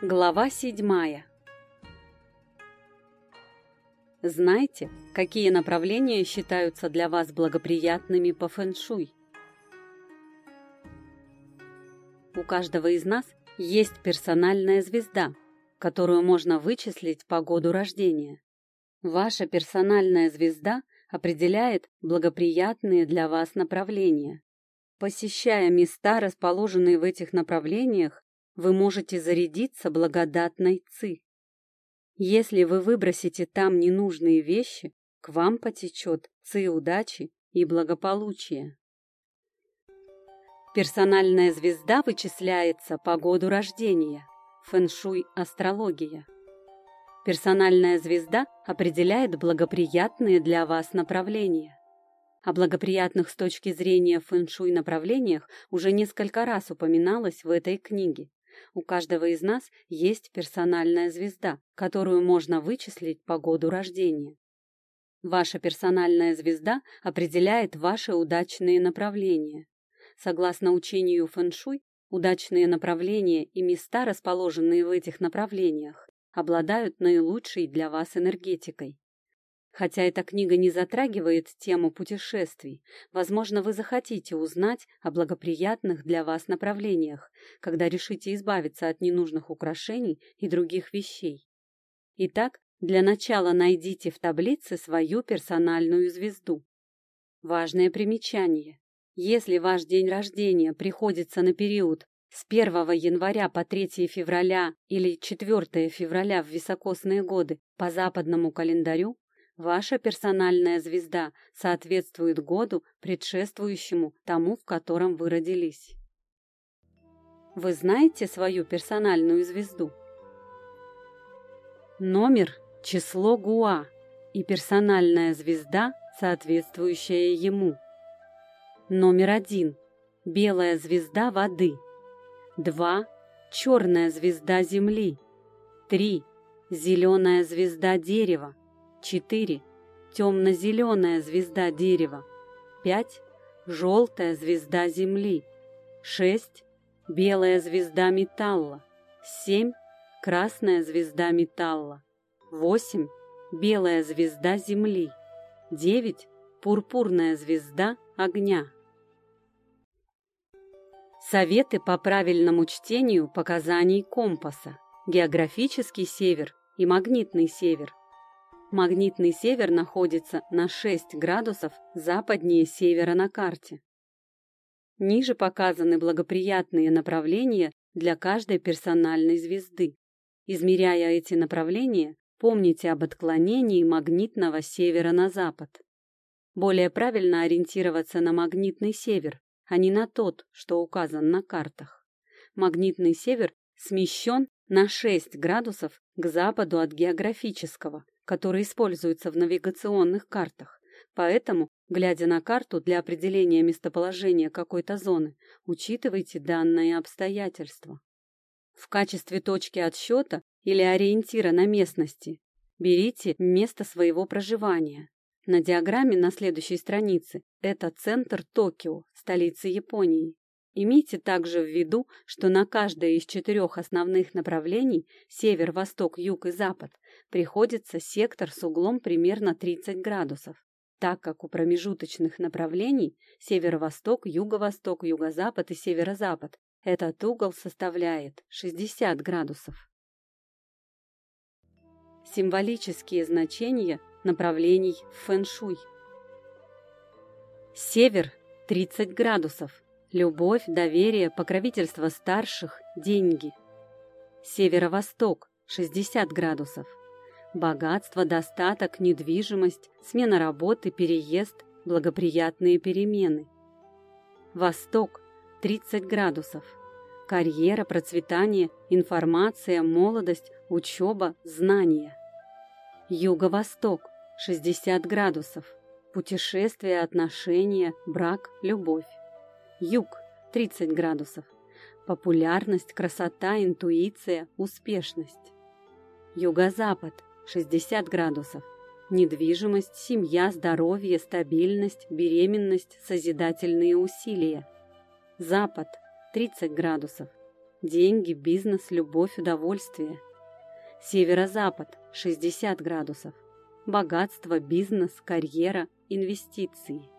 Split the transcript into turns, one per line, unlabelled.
Глава седьмая Знаете, какие направления считаются для вас благоприятными по фэншуй? У каждого из нас есть персональная звезда, которую можно вычислить по году рождения. Ваша персональная звезда определяет благоприятные для вас направления. Посещая места, расположенные в этих направлениях, вы можете зарядиться благодатной ци. Если вы выбросите там ненужные вещи, к вам потечет ци удачи и благополучия. Персональная звезда вычисляется по году рождения. Фэншуй астрология. Персональная звезда определяет благоприятные для вас направления. О благоприятных с точки зрения фэншуй направлениях уже несколько раз упоминалось в этой книге. У каждого из нас есть персональная звезда, которую можно вычислить по году рождения. Ваша персональная звезда определяет ваши удачные направления. Согласно учению фэншуй, удачные направления и места, расположенные в этих направлениях, обладают наилучшей для вас энергетикой. Хотя эта книга не затрагивает тему путешествий, возможно, вы захотите узнать о благоприятных для вас направлениях, когда решите избавиться от ненужных украшений и других вещей. Итак, для начала найдите в таблице свою персональную звезду. Важное примечание. Если ваш день рождения приходится на период с 1 января по 3 февраля или 4 февраля в високосные годы по западному календарю, Ваша персональная звезда соответствует году, предшествующему тому, в котором вы родились. Вы знаете свою персональную звезду? Номер – число Гуа и персональная звезда, соответствующая ему. Номер один – белая звезда воды. Два – черная звезда земли. Три – зеленая звезда дерева. 4. Темно-зеленая звезда дерева. 5. Желтая звезда земли. 6. Белая звезда металла. 7. Красная звезда металла. 8. Белая звезда земли. 9. Пурпурная звезда огня. Советы по правильному чтению показаний компаса. Географический север и магнитный север. Магнитный север находится на 6 градусов западнее севера на карте. Ниже показаны благоприятные направления для каждой персональной звезды. Измеряя эти направления, помните об отклонении магнитного севера на запад. Более правильно ориентироваться на магнитный север, а не на тот, что указан на картах. Магнитный север смещен на 6 градусов к западу от географического, который используется в навигационных картах. Поэтому, глядя на карту для определения местоположения какой-то зоны, учитывайте данные обстоятельства. В качестве точки отсчета или ориентира на местности берите место своего проживания. На диаграмме на следующей странице это центр Токио, столицы Японии. Имейте также в виду, что на каждое из четырех основных направлений – север, восток, юг и запад – приходится сектор с углом примерно 30 градусов, так как у промежуточных направлений – северо-восток, юго-восток, юго-запад и северо-запад – этот угол составляет 60 градусов. Символические значения направлений в фэншуй. Север – 30 градусов – Любовь, доверие, покровительство старших, деньги. Северо-восток – 60 градусов. Богатство, достаток, недвижимость, смена работы, переезд, благоприятные перемены. Восток – 30 градусов. Карьера, процветание, информация, молодость, учеба, знания. Юго-восток – 60 градусов. Путешествия, отношения, брак, любовь. Юг – 30 градусов. Популярность, красота, интуиция, успешность. Юго-запад – 60 градусов. Недвижимость, семья, здоровье, стабильность, беременность, созидательные усилия. Запад – 30 градусов. деньги, бизнес, любовь, удовольствие. Северо-запад – 60 градусов. Богатство, бизнес, карьера, инвестиции –